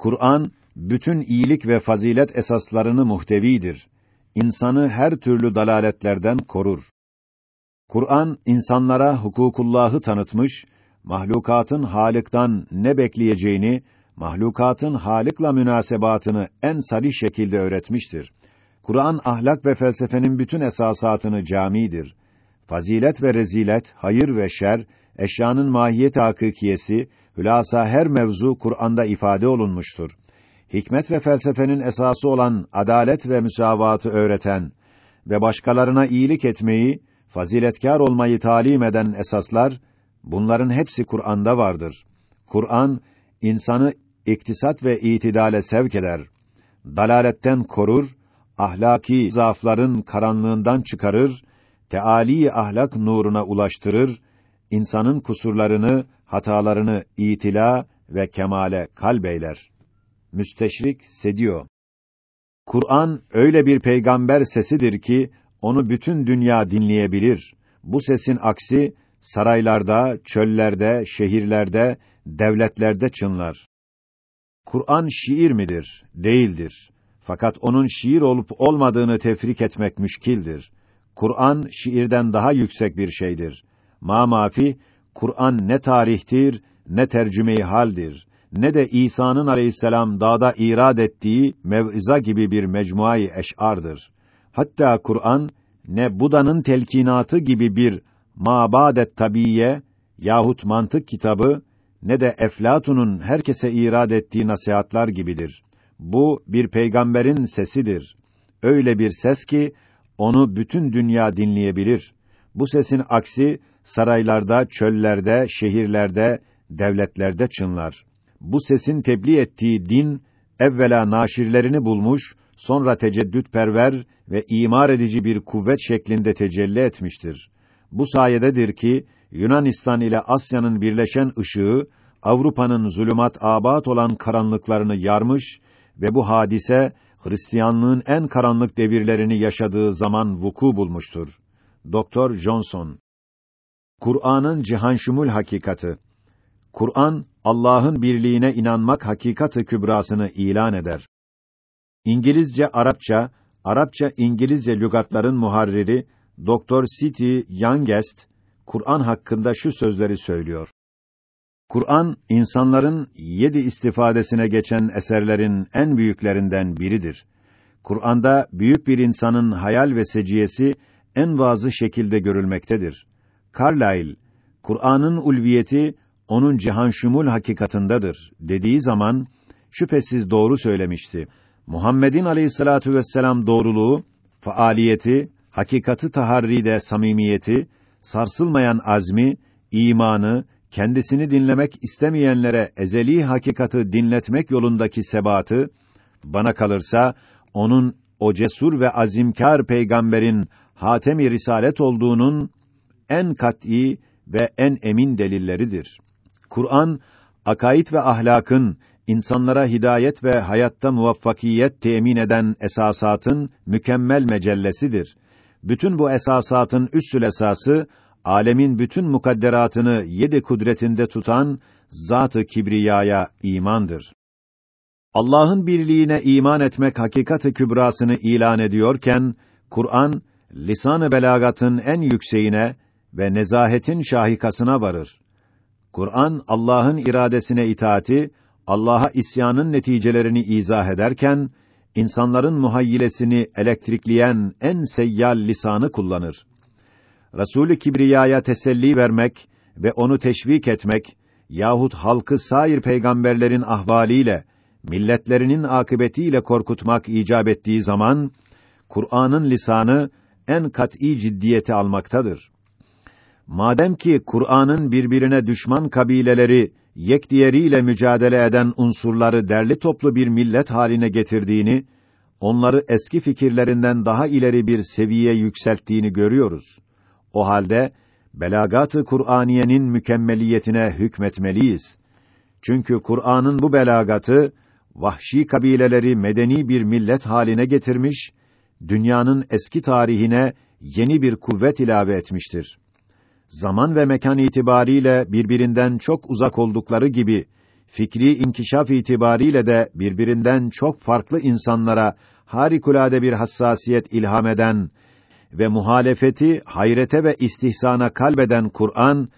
Kur'an bütün iyilik ve fazilet esaslarını muhtevidir. İnsanı her türlü dalaletlerden korur. Kur'an insanlara hukukullahı tanıtmış, mahlukatın Halık'tan ne bekleyeceğini, mahlukatın Halık'la münasebatını en sarih şekilde öğretmiştir. Kur'an ahlak ve felsefenin bütün esasatını camidir. Fazilet ve rezilet, hayır ve şer, eşyanın mahiyet hakikiyesi, hülasa her mevzu Kur'an'da ifade olunmuştur. Hikmet ve felsefenin esası olan adalet ve müsavatı öğreten ve başkalarına iyilik etmeyi, faziletkar olmayı talim eden esaslar, bunların hepsi Kur'an'da vardır. Kur'an, insanı iktisat ve itidale sevk eder. Dalaletten korur, ahlaki zaafların karanlığından çıkarır, teali ahlak nuruna ulaştırır, insanın kusurlarını, hatalarını itila ve kemale kalbeyler. Müsteşrik Sedio Kur'an öyle bir peygamber sesidir ki onu bütün dünya dinleyebilir. Bu sesin aksi saraylarda, çöllerde, şehirlerde, devletlerde çınlar. Kur'an şiir midir? Değildir. Fakat onun şiir olup olmadığını tefrik etmek müşkildir. Kur'an şiirden daha yüksek bir şeydir. Ma mafi Kur'an ne tarihtir, ne tercüme-i haldir, ne de İsa'nın aleyhisselam dağda irad ettiği mev'iza gibi bir mecmuayı eş'ardır. Hatta Kur'an ne Buda'nın telkinatı gibi bir mabadet tabiye yahut mantık kitabı ne de Eflatun'un herkese irad ettiği nasihatlar gibidir. Bu bir peygamberin sesidir. Öyle bir ses ki onu bütün dünya dinleyebilir. Bu sesin aksi saraylarda, çöllerde, şehirlerde, devletlerde çınlar. Bu sesin tebliğ ettiği din evvela naşirlerini bulmuş, sonra teceddütperver ve imar edici bir kuvvet şeklinde tecelli etmiştir. Bu sayededir ki Yunanistan ile Asya'nın birleşen ışığı Avrupa'nın zulümat abat olan karanlıklarını yarmış ve bu hadise Hristiyanlığın en karanlık devirlerini yaşadığı zaman vuku bulmuştur. Doktor Johnson Kur'an'ın cihanşumul hakikati Kur'an Allah'ın birliğine inanmak hakikati kübrasını ilan eder. İngilizce Arapça, Arapça İngilizce lügatların muharriri Doktor City Youngest Kur'an hakkında şu sözleri söylüyor. Kur'an insanların yedi istifadesine geçen eserlerin en büyüklerinden biridir. Kur'an'da büyük bir insanın hayal ve seciyesi en vazı şekilde görülmektedir. Carlyle, Kur'an'ın ulviyeti onun cihanşumul hakikatındadır dediği zaman şüphesiz doğru söylemişti. Muhammed'in aleyhissalatu vesselam doğruluğu, faaliyeti, hakikati taharride samimiyeti, sarsılmayan azmi, imanı, kendisini dinlemek istemeyenlere ezeli hakikati dinletmek yolundaki sebatı, bana kalırsa onun o cesur ve azimkar peygamberin hatem-i risalet olduğunun en kat'î ve en emin delilleridir. Kur'an akaid ve ahlakın insanlara hidayet ve hayatta muvaffakiyet temin eden esasatın mükemmel mecellesidir. Bütün bu esasatın üssül esası alemin bütün mukadderatını yedi kudretinde tutan zat-ı kibriyaya imandır. Allah'ın birliğine iman etmek hakikati kübrasını ilan ediyorken Kur'an lisan-ı belagatın en yükseğine ve nezahetin şahikasına varır. Kur'an Allah'ın iradesine itaati, Allah'a isyanın neticelerini izah ederken insanların muhayyilesini elektrikleyen en seyyal lisanı kullanır. Resulü Kibriya'ya teselli vermek ve onu teşvik etmek yahut halkı sair peygamberlerin ahvaliyle, milletlerinin akıbetiyle korkutmak icap ettiği zaman Kur'an'ın lisanı en kat'î ciddiyeti almaktadır. Madem ki Kur'an'ın birbirine düşman kabileleri yek diğeriyle mücadele eden unsurları derli toplu bir millet haline getirdiğini, onları eski fikirlerinden daha ileri bir seviye yükselttiğini görüyoruz. O halde belagat-ı Kur'aniyenin mükemmeliyetine hükmetmeliyiz. Çünkü Kur'an'ın bu belagatı vahşi kabileleri medeni bir millet haline getirmiş, dünyanın eski tarihine yeni bir kuvvet ilave etmiştir. Zaman ve mekan itibariyle birbirinden çok uzak oldukları gibi fikri inkişaf itibariyle de birbirinden çok farklı insanlara harikulade bir hassasiyet ilham eden ve muhalefeti hayrete ve istihsana kalbeden Kur'an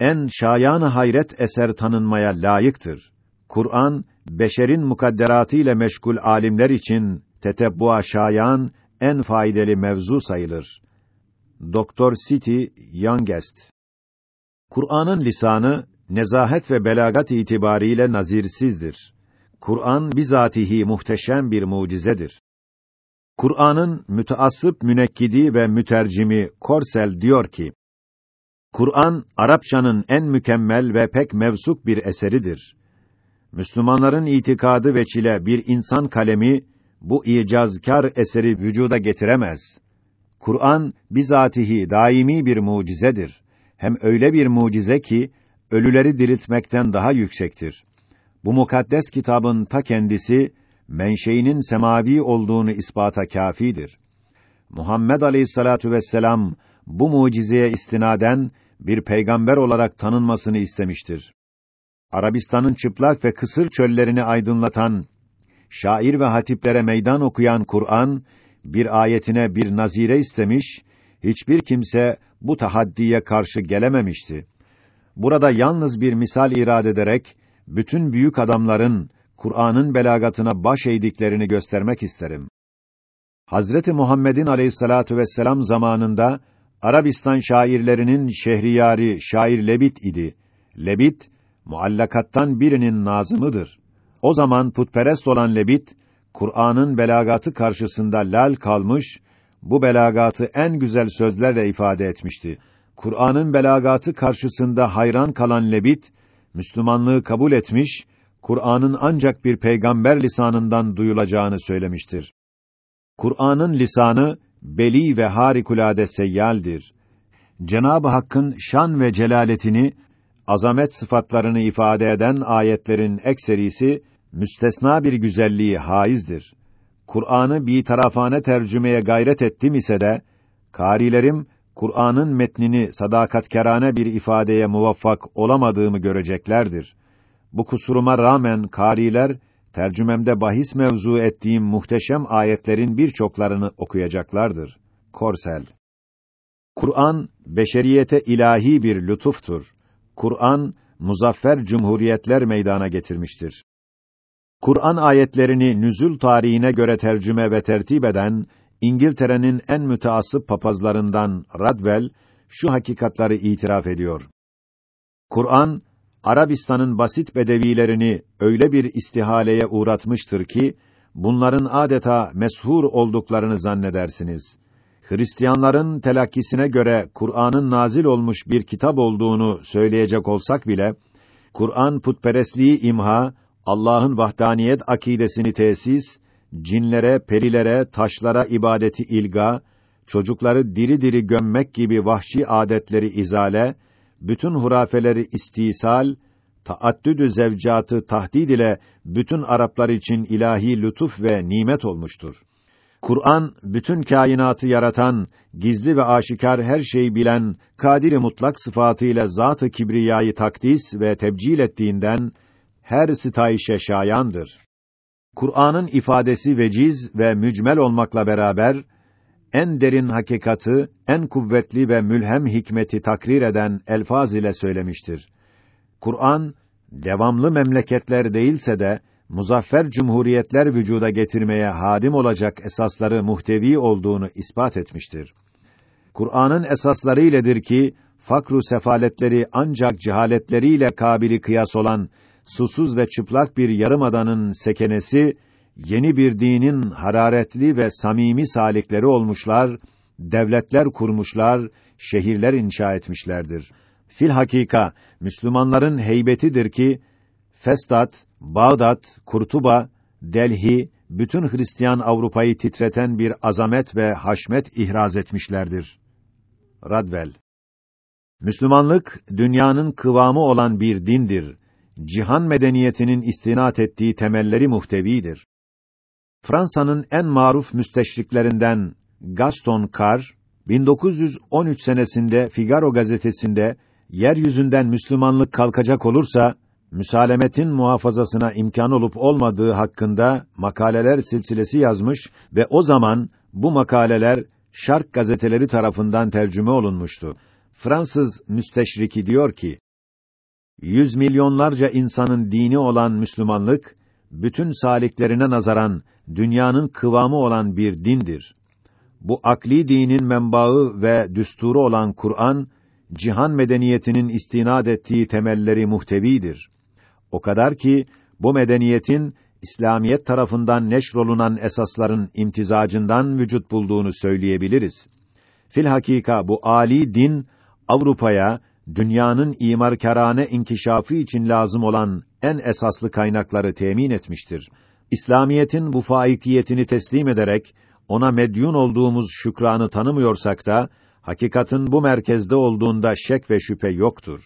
en şayan hayret eser tanınmaya layıktır. Kur'an beşerin mukadderatı ile meşgul alimler için tetebbua şayan en faydalı mevzu sayılır. Doktor City Youngest Kur'an'ın lisanı nezahet ve belagat itibariyle nazirsizdir. Kur'an bizatihi muhteşem bir mucizedir. Kur'an'ın müteassıp münekkidi ve mütercimi Korsel diyor ki: Kur'an Arapçanın en mükemmel ve pek mevsuk bir eseridir. Müslümanların itikadı ve çile bir insan kalemi bu icazkar eseri vücuda getiremez. Kur'an bizatihi daimi bir mucizedir. Hem öyle bir mucize ki ölüleri diriltmekten daha yüksektir. Bu mukaddes kitabın ta kendisi menşeinin semavi olduğunu ispata kâfidir. Muhammed Aleyhissalatu vesselam bu mucizeye istinaden bir peygamber olarak tanınmasını istemiştir. Arabistan'ın çıplak ve kısır çöllerini aydınlatan, şair ve hatiplere meydan okuyan Kur'an, bir ayetine bir nazire istemiş, hiçbir kimse bu tahaddiye karşı gelememişti. Burada yalnız bir misal irad ederek, bütün büyük adamların Kur'an'ın belagatına baş eğdiklerini göstermek isterim. Hazreti Muhammed'in aleyhissalatu vesselam zamanında Arabistan şairlerinin şehriyari şair Lebit idi. Lebit muallakattan birinin nazımıdır. O zaman putperest olan Lebit Kur'an'ın belagatı karşısında lal kalmış, bu belagatı en güzel sözlerle ifade etmişti. Kur'an'ın belagatı karşısında hayran kalan Lebit Müslümanlığı kabul etmiş, Kur'an'ın ancak bir peygamber lisanından duyulacağını söylemiştir. Kur'an'ın lisanı beli ve harikulade seyyaldir. Cenab-ı Hakk'ın şan ve celaletini, azamet sıfatlarını ifade eden ayetlerin ekserisi müstesna bir güzelliği haizdir. Kur'an'ı bir tarafane tercümeye gayret ettim ise de karilerim Kur'an'ın metnini sadakatkerane bir ifadeye muvaffak olamadığımı göreceklerdir. Bu kusuruma rağmen kariler tercümemde bahis mevzu ettiğim muhteşem ayetlerin birçoklarını okuyacaklardır. Korsel Kur'an beşeriyete ilahi bir lütuftur. Kur'an muzaffer cumhuriyetler meydana getirmiştir. Kur'an ayetlerini nüzul tarihine göre tercüme ve tertip eden İngiltere'nin en müteassıp papazlarından Radwell şu hakikatları itiraf ediyor. Kur'an Arabistan'ın basit bedevilerini öyle bir istihaleye uğratmıştır ki bunların adeta meshur olduklarını zannedersiniz. Hristiyanların telakkisine göre Kur'an'ın nazil olmuş bir kitap olduğunu söyleyecek olsak bile Kur'an putperestliği imha, Allah'ın vahdaniyet akidesini tesis, cinlere, perilere, taşlara ibadeti ilga, çocukları diri diri gömmek gibi vahşi adetleri izale, bütün hurafeleri istisal, taaddüdü zevcatı tahdid ile bütün Araplar için ilahi lütuf ve nimet olmuştur. Kur'an bütün kainatı yaratan, gizli ve aşikar her şeyi bilen, kadir mutlak sıfatıyla zat-ı kibriyayı takdis ve tebcil ettiğinden her sitayişe şayandır. Kur'an'ın ifadesi veciz ve mücmel olmakla beraber en derin hakikati, en kuvvetli ve mülhem hikmeti takrir eden elfaz ile söylemiştir. Kur'an devamlı memleketler değilse de muzaffer cumhuriyetler vücuda getirmeye hadim olacak esasları muhtevi olduğunu ispat etmiştir. Kur'an'ın esasları iledir ki fakru sefaletleri ancak cehaletleriyle kabili kıyas olan susuz ve çıplak bir yarımadanın sekenesi yeni bir dinin hararetli ve samimi salikleri olmuşlar, devletler kurmuşlar, şehirler inşa etmişlerdir. Fil hakika Müslümanların heybetidir ki Festat, Bağdat, Kurtuba, Delhi bütün Hristiyan Avrupa'yı titreten bir azamet ve haşmet ihraz etmişlerdir. Radvel Müslümanlık dünyanın kıvamı olan bir dindir. Cihan medeniyetinin istinat ettiği temelleri muhtevidir. Fransa'nın en maruf müsteşriklerinden Gaston Carr 1913 senesinde Figaro gazetesinde yeryüzünden Müslümanlık kalkacak olursa müsalemetin muhafazasına imkan olup olmadığı hakkında makaleler silsilesi yazmış ve o zaman bu makaleler Şark gazeteleri tarafından tercüme olunmuştu. Fransız müsteşriki diyor ki, yüz milyonlarca insanın dini olan Müslümanlık, bütün saliklerine nazaran dünyanın kıvamı olan bir dindir. Bu akli dinin menbaı ve düsturu olan Kur'an, cihan medeniyetinin istinad ettiği temelleri muhtevidir. O kadar ki bu medeniyetin İslamiyet tarafından neşrolunan esasların imtizacından vücut bulduğunu söyleyebiliriz. Fil hakika bu ali din Avrupa'ya dünyanın imarkarane inkişafı için lazım olan en esaslı kaynakları temin etmiştir. İslamiyetin bu faikiyetini teslim ederek ona medyun olduğumuz şükranı tanımıyorsak da hakikatin bu merkezde olduğunda şek ve şüphe yoktur.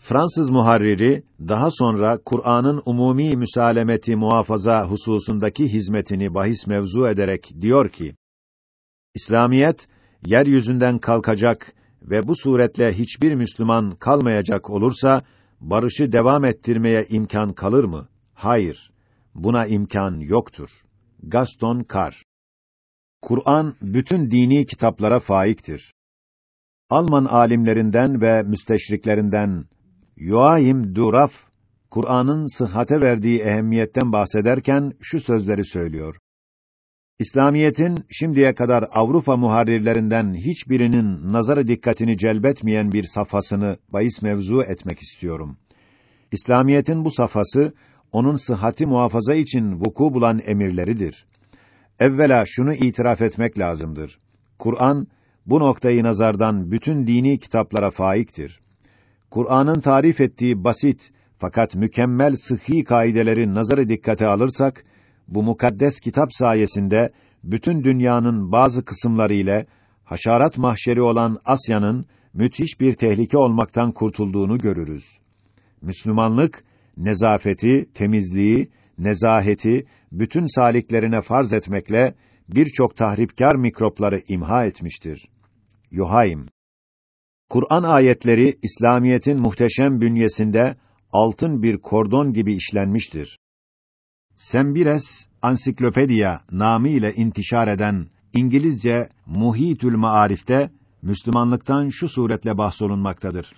Fransız muharriri daha sonra Kur'an'ın umumi müsalemeti muhafaza hususundaki hizmetini bahis mevzu ederek diyor ki: İslamiyet yeryüzünden kalkacak ve bu suretle hiçbir Müslüman kalmayacak olursa barışı devam ettirmeye imkan kalır mı? Hayır. Buna imkan yoktur. Gaston Carr Kur'an bütün dini kitaplara faiktir. Alman alimlerinden ve müsteşriklerinden Yoaim Duraf Kur'an'ın sıhhate verdiği ehemmiyetten bahsederken şu sözleri söylüyor. İslamiyetin şimdiye kadar Avrupa muharrirlerinden hiçbirinin nazarı dikkatini celbetmeyen bir safhasını bahis mevzu etmek istiyorum. İslamiyetin bu safhası onun sıhhati muhafaza için vuku bulan emirleridir. Evvela şunu itiraf etmek lazımdır. Kur'an bu noktayı nazardan bütün dini kitaplara faiktir. Kur'an'ın tarif ettiği basit fakat mükemmel sıhhi kaideleri nazarı dikkate alırsak bu mukaddes kitap sayesinde bütün dünyanın bazı kısımları ile haşarat mahşeri olan Asya'nın müthiş bir tehlike olmaktan kurtulduğunu görürüz. Müslümanlık nezafeti, temizliği, nezaheti bütün saliklerine farz etmekle birçok tahripkar mikropları imha etmiştir. Yuhaym Kur'an ayetleri İslamiyetin muhteşem bünyesinde altın bir kordon gibi işlenmiştir. Sembires Ansiklopedia namı ile intişar eden İngilizce Muhitül Maarif'te Müslümanlıktan şu suretle bahsolunmaktadır.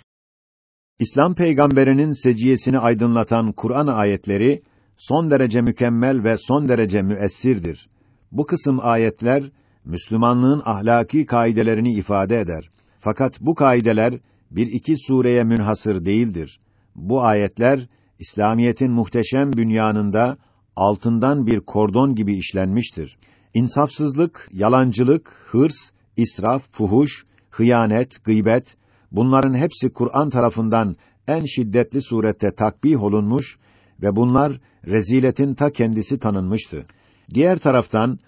İslam peygamberinin seciyesini aydınlatan Kur'an ayetleri son derece mükemmel ve son derece müessirdir. Bu kısım ayetler Müslümanlığın ahlaki kaidelerini ifade eder. Fakat bu kaideler bir iki sureye münhasır değildir. Bu ayetler İslamiyetin muhteşem bünyanında altından bir kordon gibi işlenmiştir. İnsafsızlık, yalancılık, hırs, israf, fuhuş, hıyanet, gıybet bunların hepsi Kur'an tarafından en şiddetli surette takbih olunmuş ve bunlar reziletin ta kendisi tanınmıştı. Diğer taraftan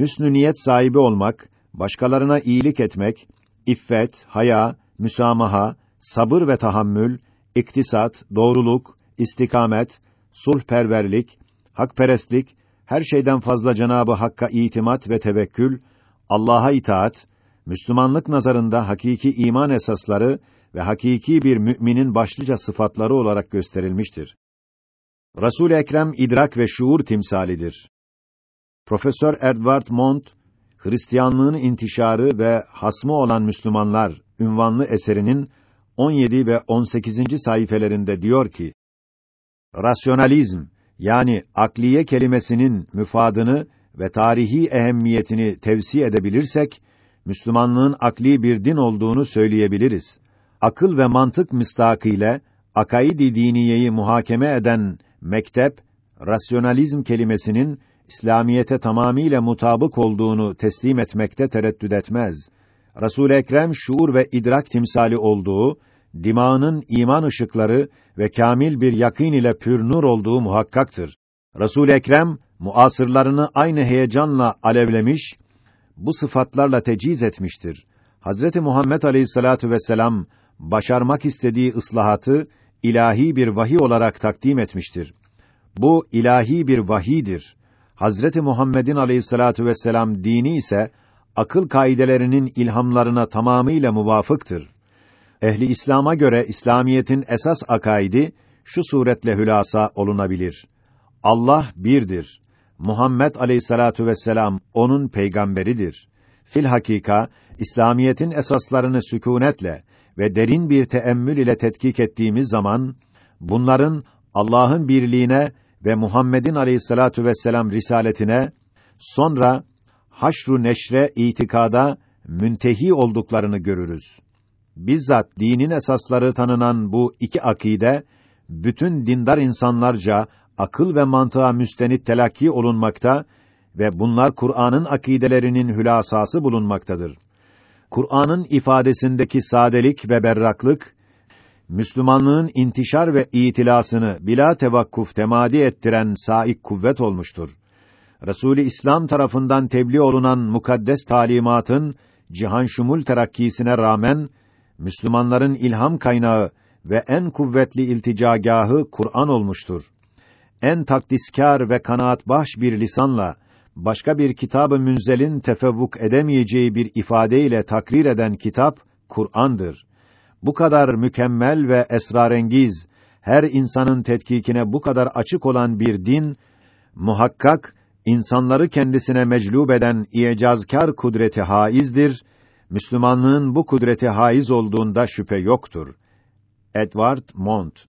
hüsnü niyet sahibi olmak, başkalarına iyilik etmek, iffet, haya, müsamaha, sabır ve tahammül, iktisat, doğruluk, istikamet, sulhperverlik, hakperestlik, her şeyden fazla Cenabı Hakk'a itimat ve tevekkül, Allah'a itaat, Müslümanlık nazarında hakiki iman esasları ve hakiki bir müminin başlıca sıfatları olarak gösterilmiştir. Resul Ekrem idrak ve şuur timsalidir. Profesör Edward Mont Hristiyanlığın intişarı ve hasmı olan Müslümanlar ünvanlı eserinin 17 ve 18. sayfelerinde diyor ki: Rasyonalizm yani akliye kelimesinin müfadını ve tarihi ehemmiyetini tevsi edebilirsek Müslümanlığın akli bir din olduğunu söyleyebiliriz. Akıl ve mantık müstakile akaid-i diniyeyi muhakeme eden mektep rasyonalizm kelimesinin İslamiyete tamamiyle mutabık olduğunu teslim etmekte tereddüt etmez. Resul Ekrem şuur ve idrak timsali olduğu, dimağının iman ışıkları ve kamil bir yakîn ile pür nur olduğu muhakkaktır. Resul Ekrem muasırlarını aynı heyecanla alevlemiş, bu sıfatlarla teciz etmiştir. Hazreti Muhammed Aleyhissalatu vesselam başarmak istediği ıslahatı ilahi bir vahiy olarak takdim etmiştir. Bu ilahi bir vahidir. Hazreti Muhammed'in Aleyhissalatu vesselam dini ise akıl kaidelerinin ilhamlarına tamamıyla muvafıktır. Ehli İslam'a göre İslamiyetin esas akaidi şu suretle hülasa olunabilir. Allah birdir. Muhammed Aleyhissalatu vesselam onun peygamberidir. Fil hakika İslamiyetin esaslarını sükunetle ve derin bir teemmül ile tetkik ettiğimiz zaman bunların Allah'ın birliğine ve Muhammed'in Aleyhissalatu vesselam risaletine sonra haşru neşre itikada müntehi olduklarını görürüz. Bizzat dinin esasları tanınan bu iki akide bütün dindar insanlarca akıl ve mantığa müstenit telakki olunmakta ve bunlar Kur'an'ın akidelerinin hülasası bulunmaktadır. Kur'an'ın ifadesindeki sadelik ve berraklık Müslümanlığın intişar ve itilasını bila tevakkuf temadi ettiren saik kuvvet olmuştur. Resulü İslam tarafından tebliğ olunan mukaddes talimatın cihan şumul terakkisine rağmen Müslümanların ilham kaynağı ve en kuvvetli ilticagahı Kur'an olmuştur. En takdiskar ve kanaat baş bir lisanla başka bir kitabı münzelin tefevvuk edemeyeceği bir ifadeyle takrir eden kitap Kur'an'dır. Bu kadar mükemmel ve esrarengiz, her insanın tetkikine bu kadar açık olan bir din muhakkak insanları kendisine meclub eden icazkar kudreti haizdir. Müslümanlığın bu kudreti haiz olduğunda şüphe yoktur. Edward Mont